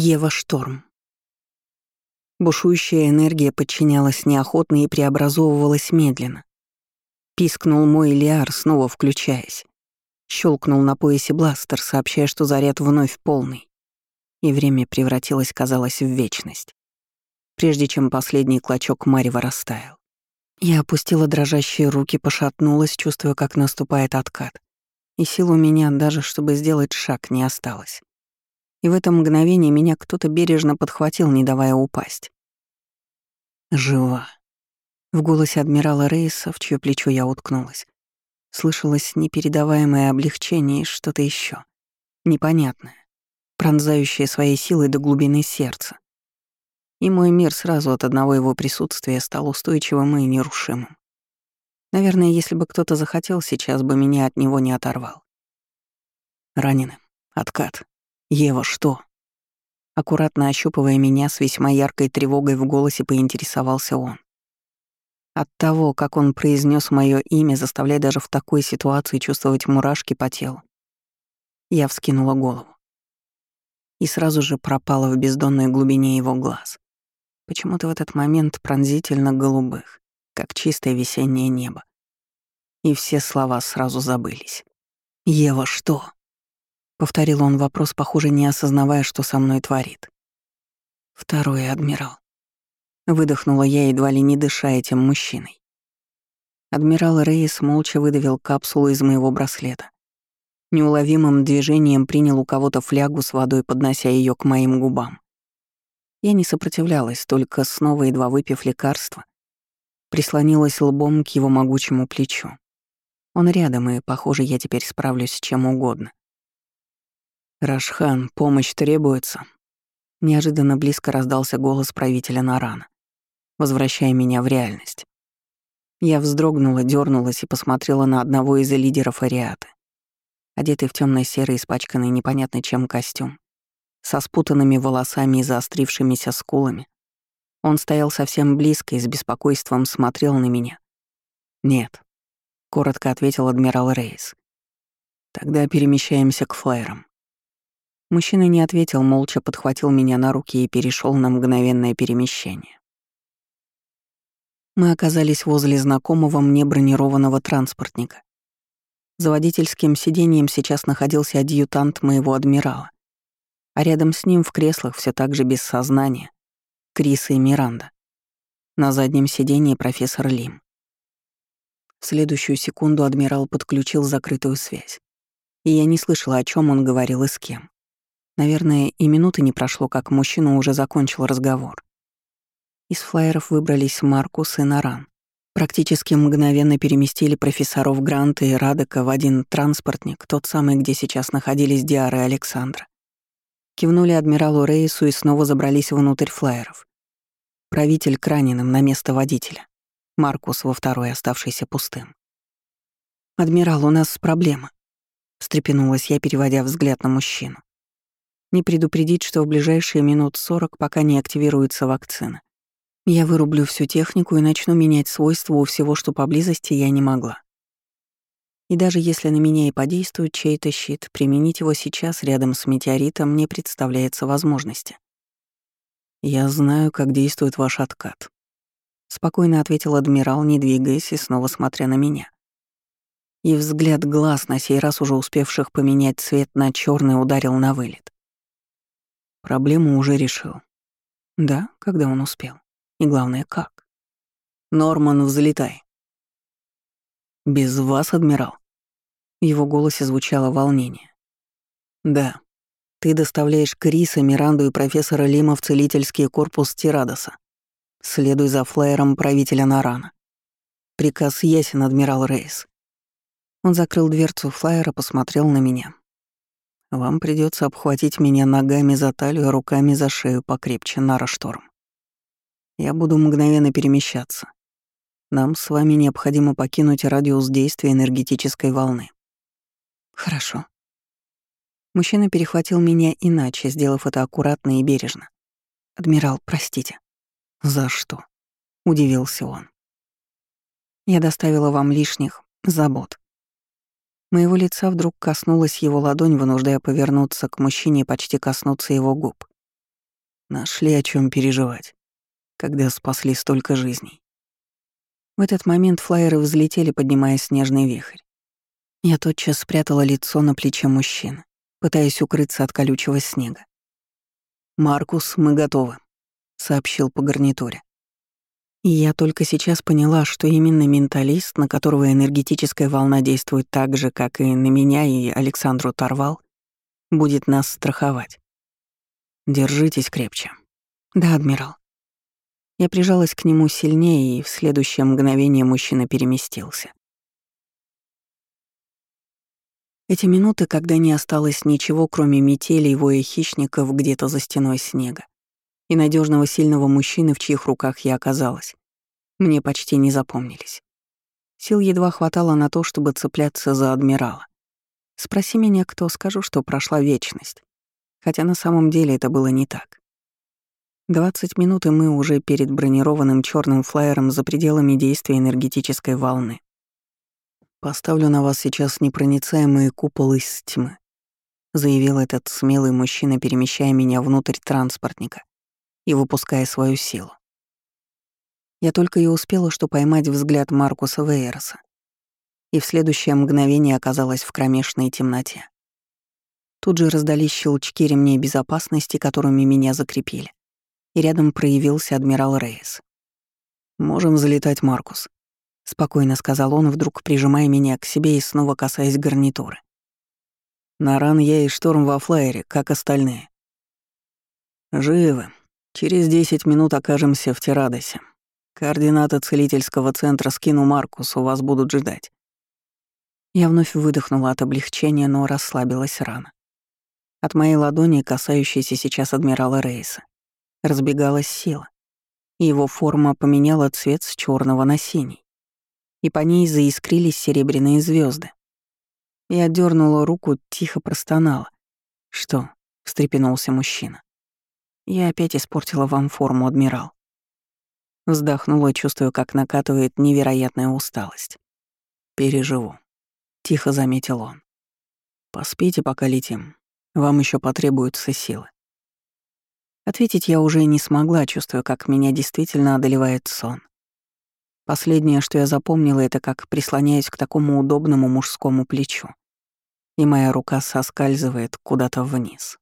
Ева Шторм. Бушующая энергия подчинялась неохотно и преобразовывалась медленно. Пискнул мой Лиар, снова включаясь. Щелкнул на поясе бластер, сообщая, что заряд вновь полный. И время превратилось, казалось, в вечность. Прежде чем последний клочок марева растаял. Я опустила дрожащие руки, пошатнулась, чувствуя, как наступает откат. И сил у меня даже, чтобы сделать шаг, не осталось и в это мгновение меня кто-то бережно подхватил, не давая упасть. «Жива». В голосе адмирала Рейса, в чье плечо я уткнулась, слышалось непередаваемое облегчение и что-то еще непонятное, пронзающее своей силой до глубины сердца. И мой мир сразу от одного его присутствия стал устойчивым и нерушимым. Наверное, если бы кто-то захотел, сейчас бы меня от него не оторвал. Раненым. Откат. «Ева, что?» Аккуратно ощупывая меня с весьма яркой тревогой в голосе, поинтересовался он. От того, как он произнес мое имя, заставляя даже в такой ситуации чувствовать мурашки по телу, я вскинула голову. И сразу же пропала в бездонной глубине его глаз. Почему-то в этот момент пронзительно голубых, как чистое весеннее небо. И все слова сразу забылись. «Ева, что?» Повторил он вопрос, похоже, не осознавая, что со мной творит. Второй адмирал. Выдохнула я, едва ли не дыша этим мужчиной. Адмирал Рейс молча выдавил капсулу из моего браслета. Неуловимым движением принял у кого-то флягу с водой, поднося ее к моим губам. Я не сопротивлялась, только снова, едва выпив лекарство, прислонилась лбом к его могучему плечу. Он рядом, и, похоже, я теперь справлюсь с чем угодно. «Рашхан, помощь требуется». Неожиданно близко раздался голос правителя Нарана, возвращая меня в реальность. Я вздрогнула, дернулась и посмотрела на одного из лидеров Ариаты. Одетый в темно серый испачканный непонятно чем костюм, со спутанными волосами и заострившимися скулами. Он стоял совсем близко и с беспокойством смотрел на меня. «Нет», — коротко ответил адмирал Рейс. «Тогда перемещаемся к флайерам. Мужчина не ответил, молча подхватил меня на руки и перешел на мгновенное перемещение. Мы оказались возле знакомого мне бронированного транспортника. За водительским сиденьем сейчас находился адъютант моего адмирала, а рядом с ним в креслах все так же без сознания Криса и Миранда. На заднем сиденье профессор Лим. В следующую секунду адмирал подключил закрытую связь, и я не слышала, о чем он говорил и с кем. Наверное, и минуты не прошло, как мужчина уже закончил разговор. Из флайеров выбрались Маркус и Наран. Практически мгновенно переместили профессоров Гранта и Радека в один транспортник, тот самый, где сейчас находились Диара и Александра. Кивнули адмиралу Рейсу и снова забрались внутрь флайеров. Правитель к раненым на место водителя. Маркус во второй, оставшийся пустым. «Адмирал, у нас проблема», — встрепенулась я, переводя взгляд на мужчину не предупредить, что в ближайшие минут сорок, пока не активируется вакцина. Я вырублю всю технику и начну менять свойства у всего, что поблизости я не могла. И даже если на меня и подействует чей-то щит, применить его сейчас рядом с метеоритом не представляется возможности. «Я знаю, как действует ваш откат», — спокойно ответил адмирал, не двигаясь и снова смотря на меня. И взгляд глаз, на сей раз уже успевших поменять цвет на черный, ударил на вылет. Проблему уже решил. Да, когда он успел. И главное, как. Норман, взлетай. Без вас, адмирал. В его голосе звучало волнение. Да. Ты доставляешь Криса, Миранду и профессора Лима в целительский корпус Тирадоса. Следуй за флайером правителя Нарана. Приказ ясен, адмирал Рейс. Он закрыл дверцу флайера, посмотрел на меня, вам придется обхватить меня ногами за талию, а руками за шею покрепче, Нара Шторм. Я буду мгновенно перемещаться. Нам с вами необходимо покинуть радиус действия энергетической волны. Хорошо. Мужчина перехватил меня иначе, сделав это аккуратно и бережно. «Адмирал, простите». «За что?» — удивился он. «Я доставила вам лишних забот. Моего лица вдруг коснулась его ладонь, вынуждая повернуться к мужчине и почти коснуться его губ. Нашли о чем переживать, когда спасли столько жизней. В этот момент флайеры взлетели, поднимая снежный вихрь. Я тотчас спрятала лицо на плече мужчины, пытаясь укрыться от колючего снега. «Маркус, мы готовы», — сообщил по гарнитуре. И я только сейчас поняла, что именно менталист, на которого энергетическая волна действует так же, как и на меня и Александру Тарвал, будет нас страховать. Держитесь крепче. Да, адмирал. Я прижалась к нему сильнее, и в следующее мгновение мужчина переместился. Эти минуты, когда не осталось ничего, кроме метели и воя хищников где-то за стеной снега, и надежного сильного мужчины, в чьих руках я оказалась, мне почти не запомнились. Сил едва хватало на то, чтобы цепляться за адмирала. Спроси меня, кто, скажу, что прошла вечность. Хотя на самом деле это было не так. 20 минут, и мы уже перед бронированным черным флайером за пределами действия энергетической волны. «Поставлю на вас сейчас непроницаемые купол из тьмы», — заявил этот смелый мужчина, перемещая меня внутрь транспортника и выпуская свою силу. Я только и успела, что поймать взгляд Маркуса Вейерса, и в следующее мгновение оказалась в кромешной темноте. Тут же раздались щелчки ремней безопасности, которыми меня закрепили и рядом проявился адмирал Рейс. «Можем залетать, Маркус», — спокойно сказал он, вдруг прижимая меня к себе и снова касаясь гарнитуры. «Наран, я и Шторм во флайере, как остальные». «Живы. Через десять минут окажемся в Тирадосе. Координаты целительского центра скину Маркусу, вас будут ждать». Я вновь выдохнула от облегчения, но расслабилась рано. От моей ладони, касающейся сейчас адмирала Рейса, разбегалась сила. Его форма поменяла цвет с черного на синий, и по ней заискрились серебряные звезды. Я отдернула руку, тихо простонала. «Что?» — встрепенулся мужчина. «Я опять испортила вам форму, адмирал». Вздохнула, чувствуя, как накатывает невероятная усталость. «Переживу», — тихо заметил он. «Поспите, пока летим. Вам еще потребуются силы». Ответить я уже не смогла, чувствуя, как меня действительно одолевает сон. Последнее, что я запомнила, это как прислоняюсь к такому удобному мужскому плечу, и моя рука соскальзывает куда-то вниз.